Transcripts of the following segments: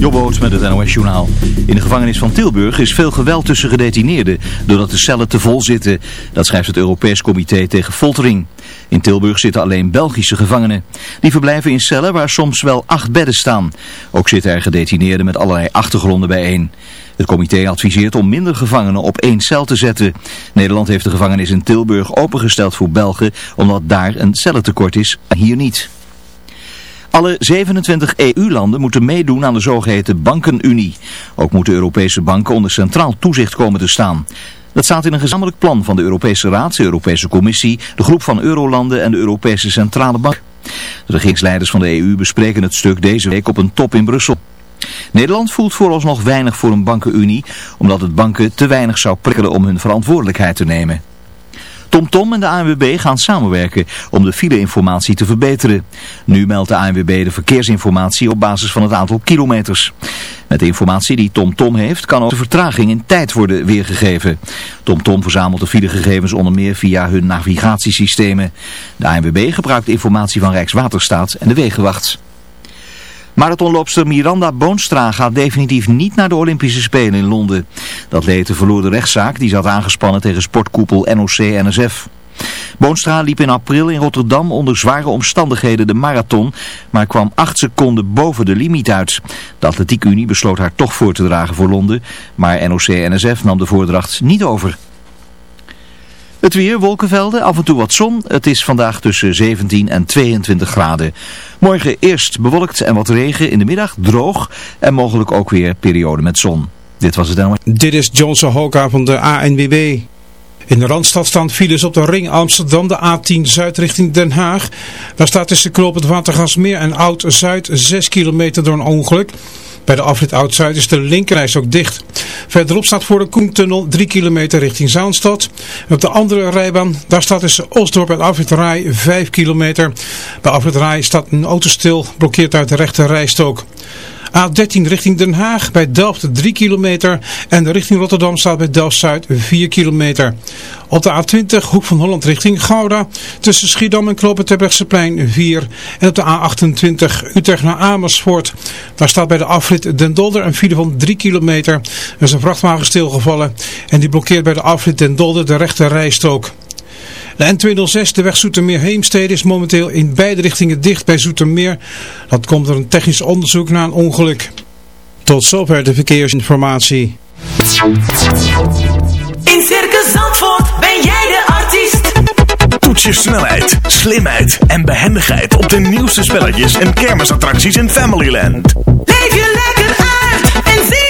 Jobboot met het NOS Journaal. In de gevangenis van Tilburg is veel geweld tussen gedetineerden, doordat de cellen te vol zitten. Dat schrijft het Europees Comité tegen Foltering. In Tilburg zitten alleen Belgische gevangenen. Die verblijven in cellen waar soms wel acht bedden staan. Ook zitten er gedetineerden met allerlei achtergronden bijeen. Het comité adviseert om minder gevangenen op één cel te zetten. Nederland heeft de gevangenis in Tilburg opengesteld voor Belgen, omdat daar een cellentekort is, hier niet. Alle 27 EU-landen moeten meedoen aan de zogeheten bankenunie. Ook moeten Europese banken onder centraal toezicht komen te staan. Dat staat in een gezamenlijk plan van de Europese Raad, de Europese Commissie, de groep van Eurolanden en de Europese Centrale Bank. De regeringsleiders van de EU bespreken het stuk deze week op een top in Brussel. Nederland voelt vooralsnog weinig voor een bankenunie, omdat het banken te weinig zou prikkelen om hun verantwoordelijkheid te nemen. TomTom Tom en de ANWB gaan samenwerken om de fileinformatie te verbeteren. Nu meldt de ANWB de verkeersinformatie op basis van het aantal kilometers. Met de informatie die TomTom Tom heeft kan ook de vertraging in tijd worden weergegeven. TomTom Tom verzamelt de filegegevens onder meer via hun navigatiesystemen. De ANWB gebruikt informatie van Rijkswaterstaat en de Wegenwacht. Marathonloopster Miranda Boonstra gaat definitief niet naar de Olympische Spelen in Londen. Dat leed de verloren rechtszaak die zat aangespannen tegen sportkoepel NOC-NSF. Boonstra liep in april in Rotterdam onder zware omstandigheden de marathon, maar kwam acht seconden boven de limiet uit. De Atletiekunie besloot haar toch voor te dragen voor Londen, maar NOC-NSF nam de voordracht niet over. Het weer, wolkenvelden, af en toe wat zon. Het is vandaag tussen 17 en 22 graden. Morgen eerst bewolkt en wat regen, in de middag droog en mogelijk ook weer periode met zon. Dit was het dan. Dit is Johnson Hoka van de ANWB. In de Randstad staan files op de ring Amsterdam, de A10 Zuid richting Den Haag. Daar staat tussen het Watergasmeer en Oud-Zuid 6 kilometer door een ongeluk. Bij de afrit Oud-Zuid is de linkerreis ook dicht. Verderop staat voor de Koentunnel 3 kilometer richting Zaanstad. En op de andere rijbaan, daar staat tussen Osdorp en afrit Rai 5 kilometer. Bij afrit Rai staat een auto stil, blokkeert uit de rechte rijstok. A13 richting Den Haag bij Delft 3 kilometer en richting Rotterdam staat bij Delft-Zuid 4 kilometer. Op de A20 Hoek van Holland richting Gouda tussen Schiedam en Knopen 4 en op de A28 Utrecht naar Amersfoort. Daar staat bij de afrit Den Dolder een file van 3 kilometer. Er is een vrachtwagen stilgevallen en die blokkeert bij de afrit Den Dolder de rechte rijstrook. De N206, de weg Zoetermeer-Heemstede, is momenteel in beide richtingen dicht bij Zoetermeer. Dat komt door een technisch onderzoek na een ongeluk. Tot zover de verkeersinformatie. In Circus Zandvoort ben jij de artiest. Toets je snelheid, slimheid en behendigheid op de nieuwste spelletjes en kermisattracties in Familyland. Leef je lekker uit en zie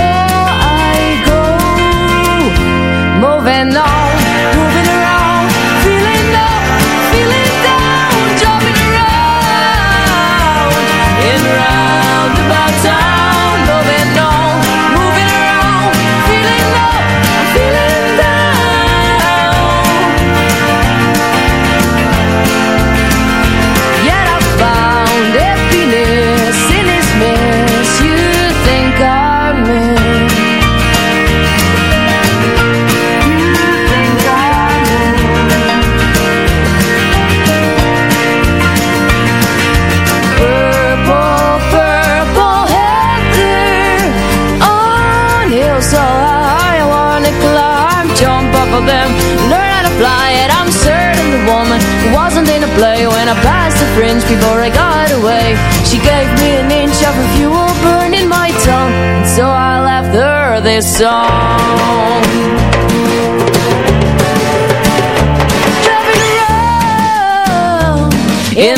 before I got away. She gave me an inch of her fuel burning my tongue And so I left her this song. Driving around in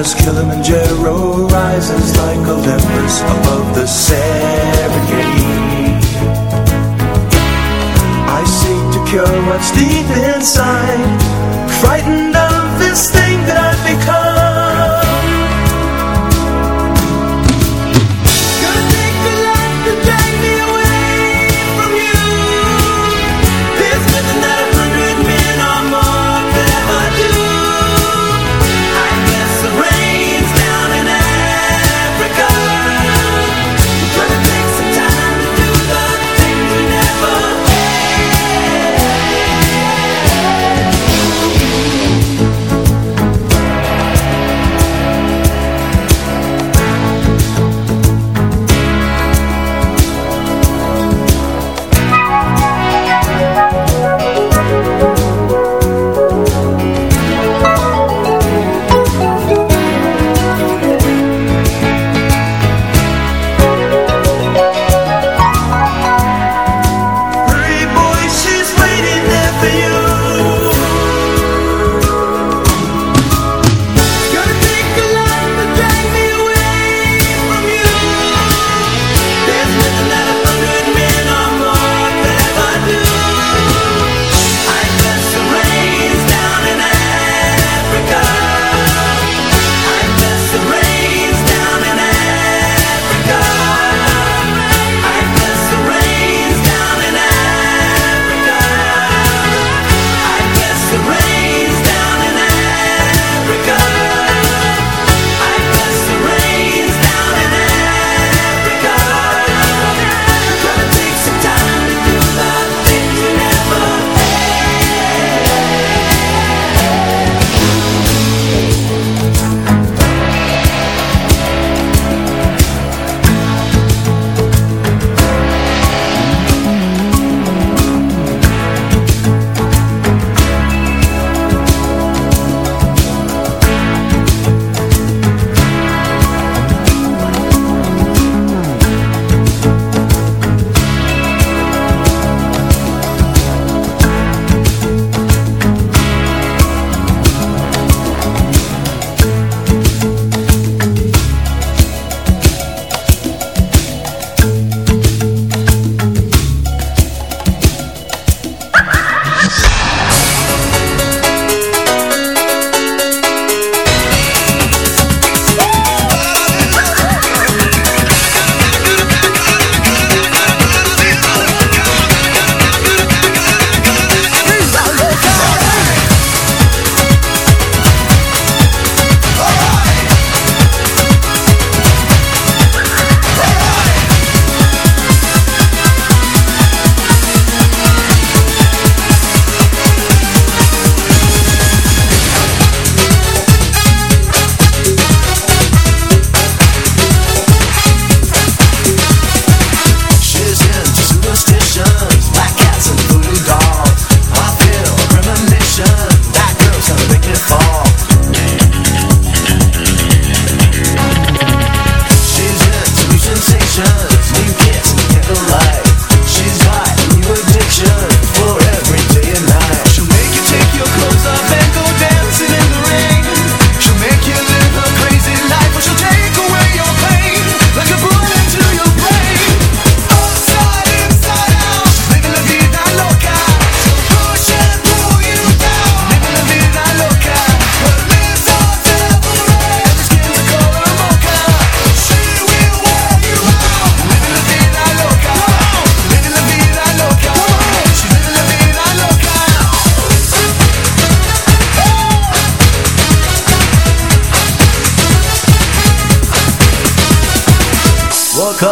as Kilimanjaro rises like Olympus above the Serengeti. I seek to cure what's deep inside, frightened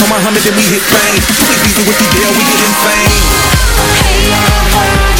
Come on, Muhammad, and we hit bang. Please be with the deal, we get fame. Hey, yeah, hey.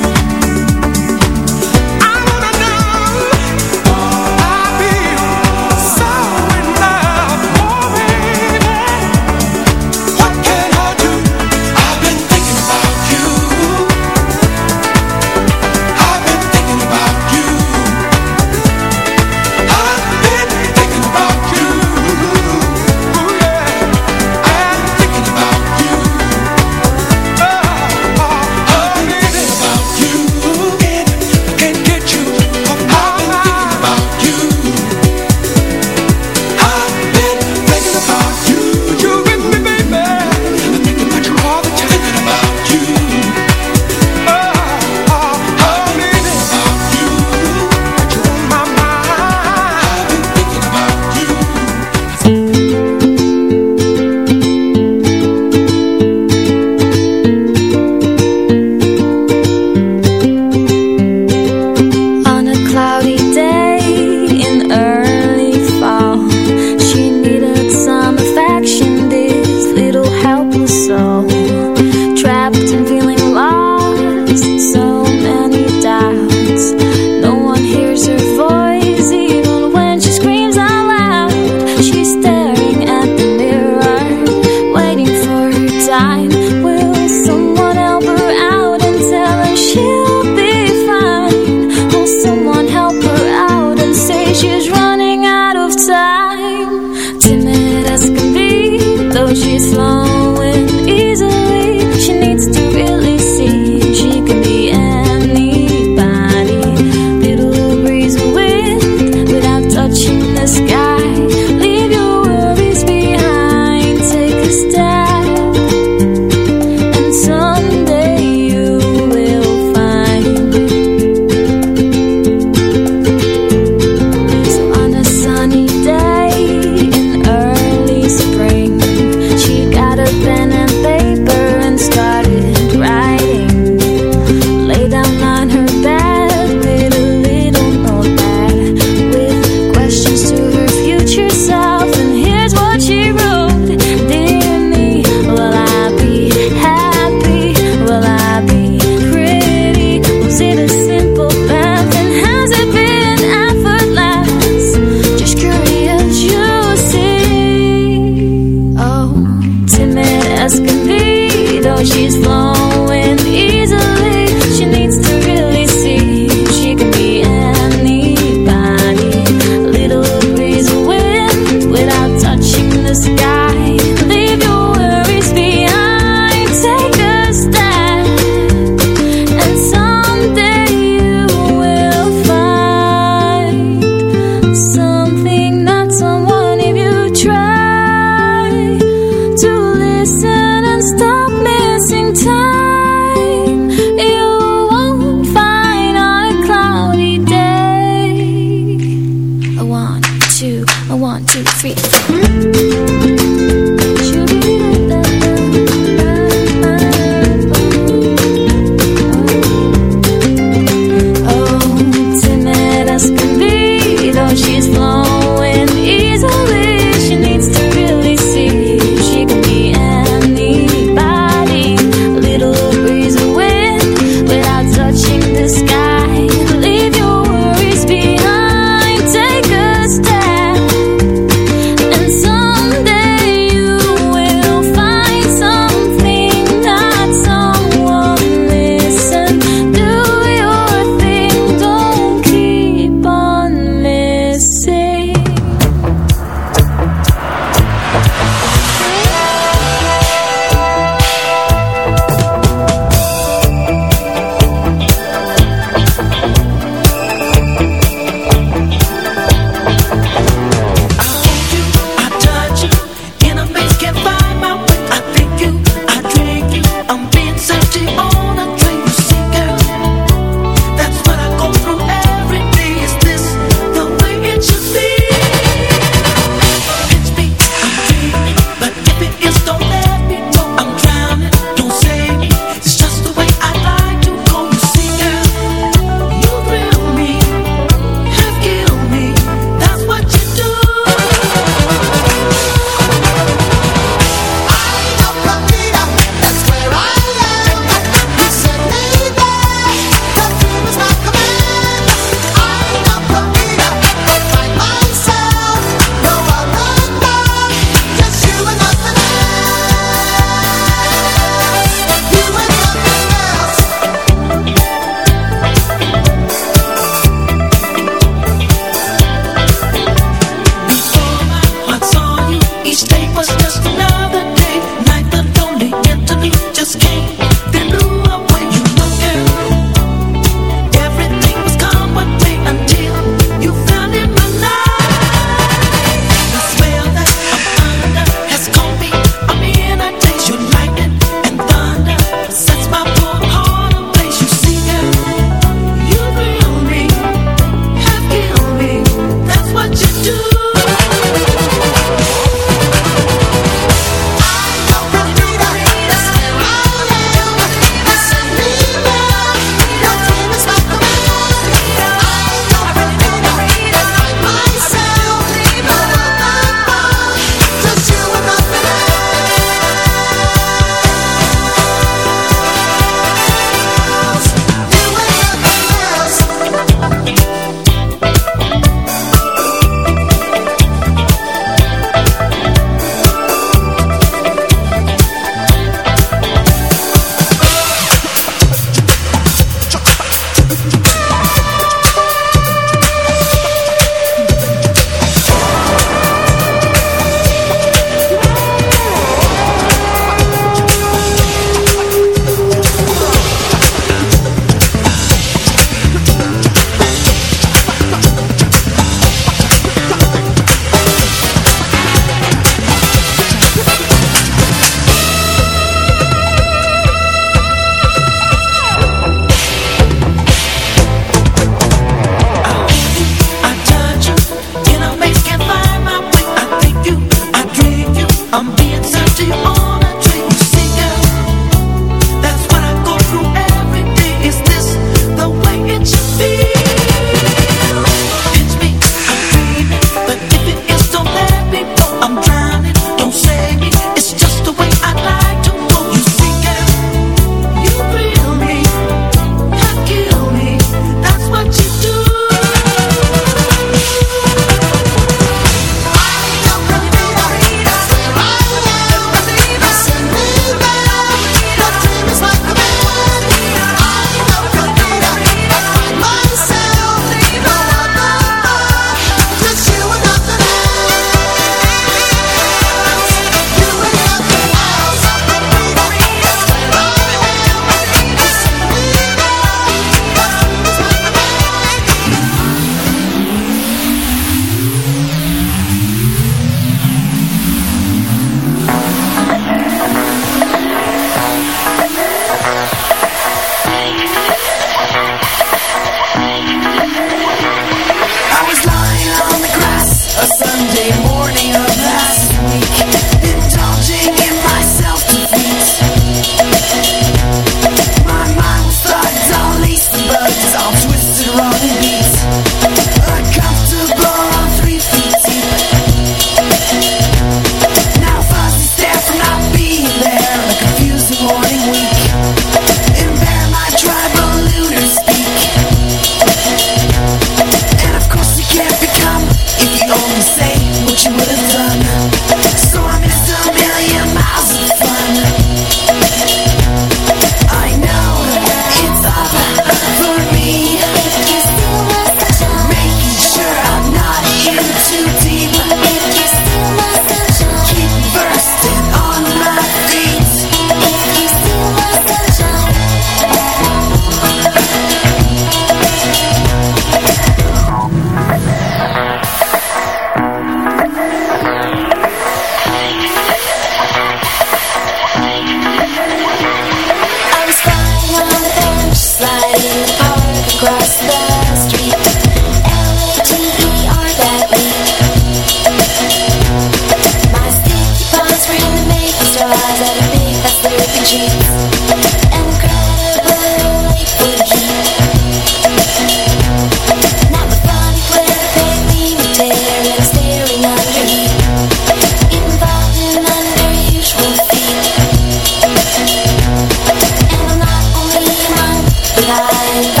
night.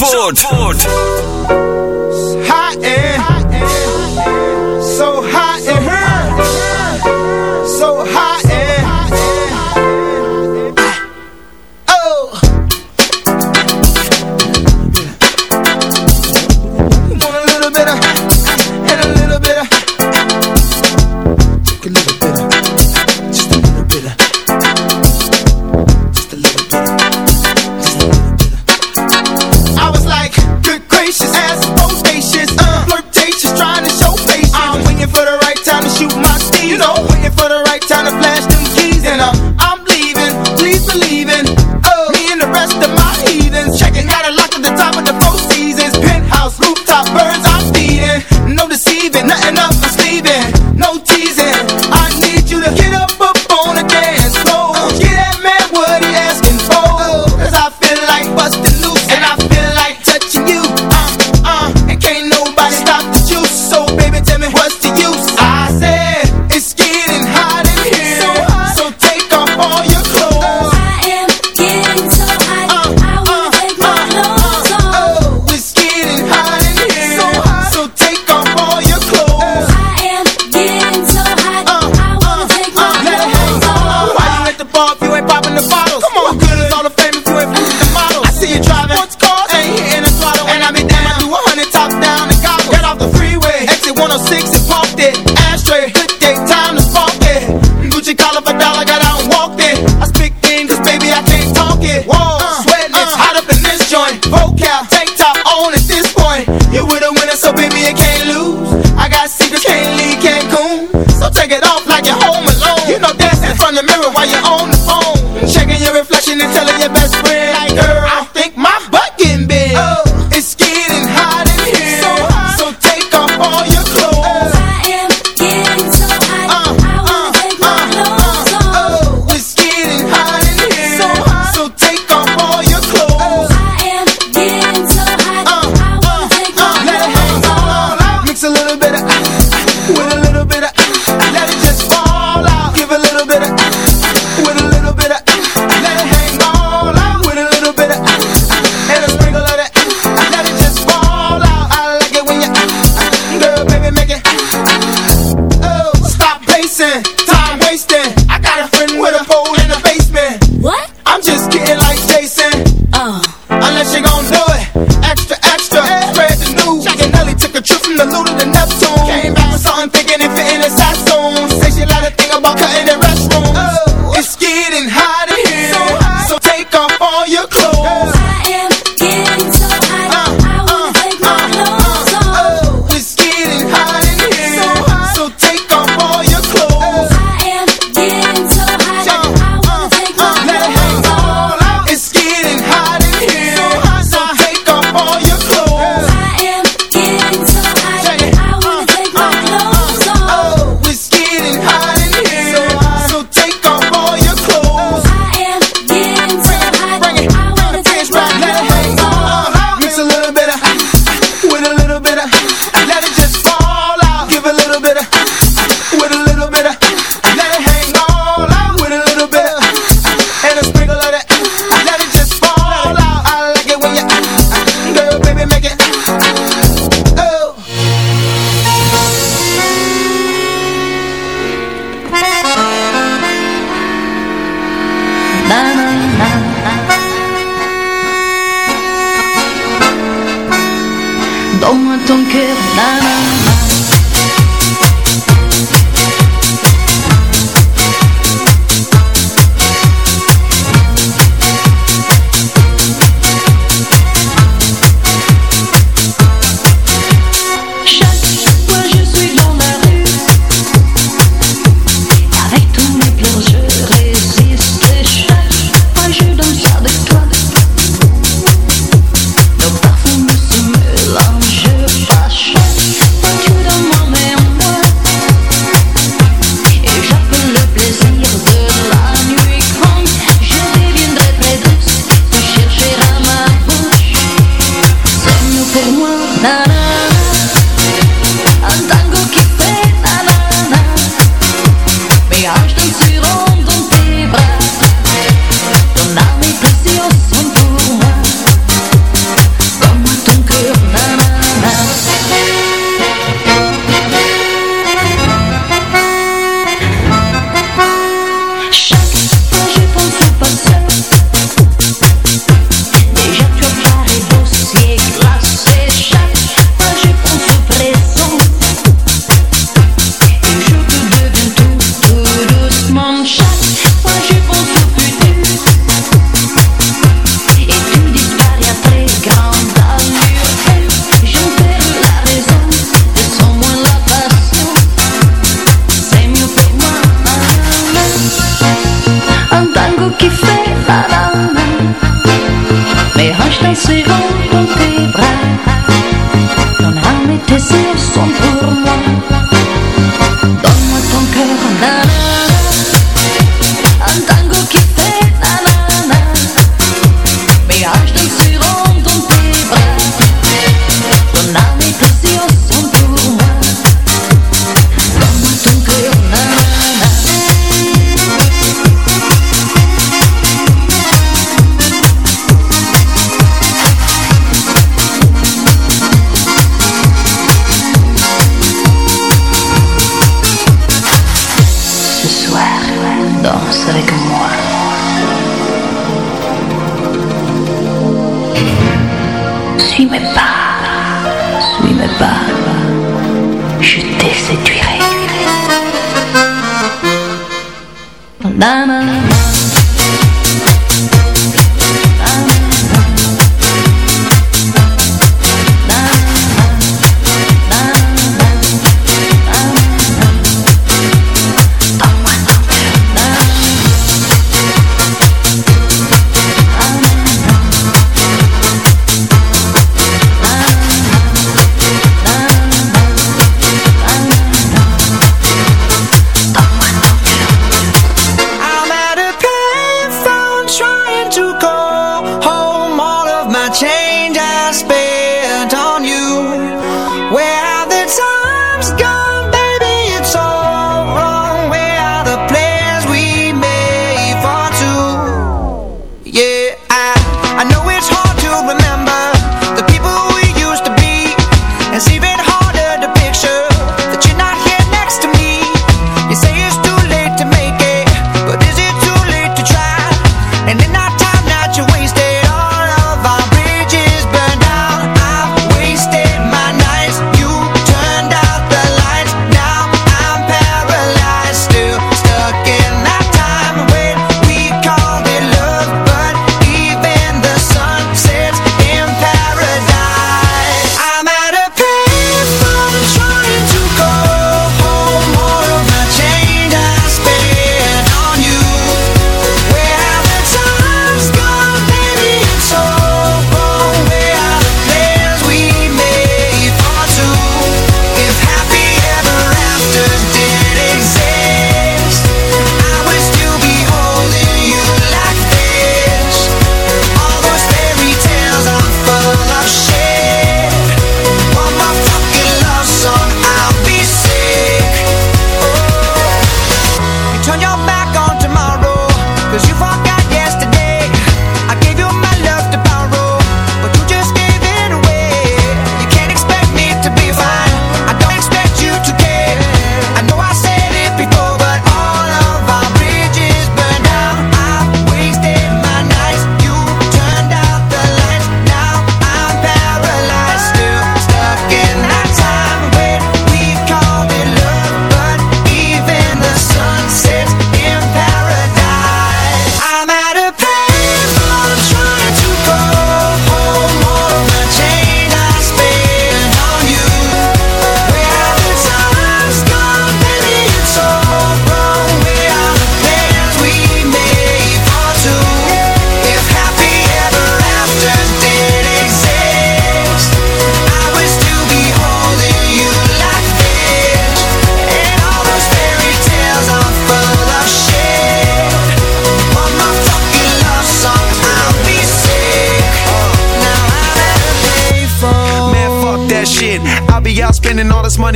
ZFM Zandvoort.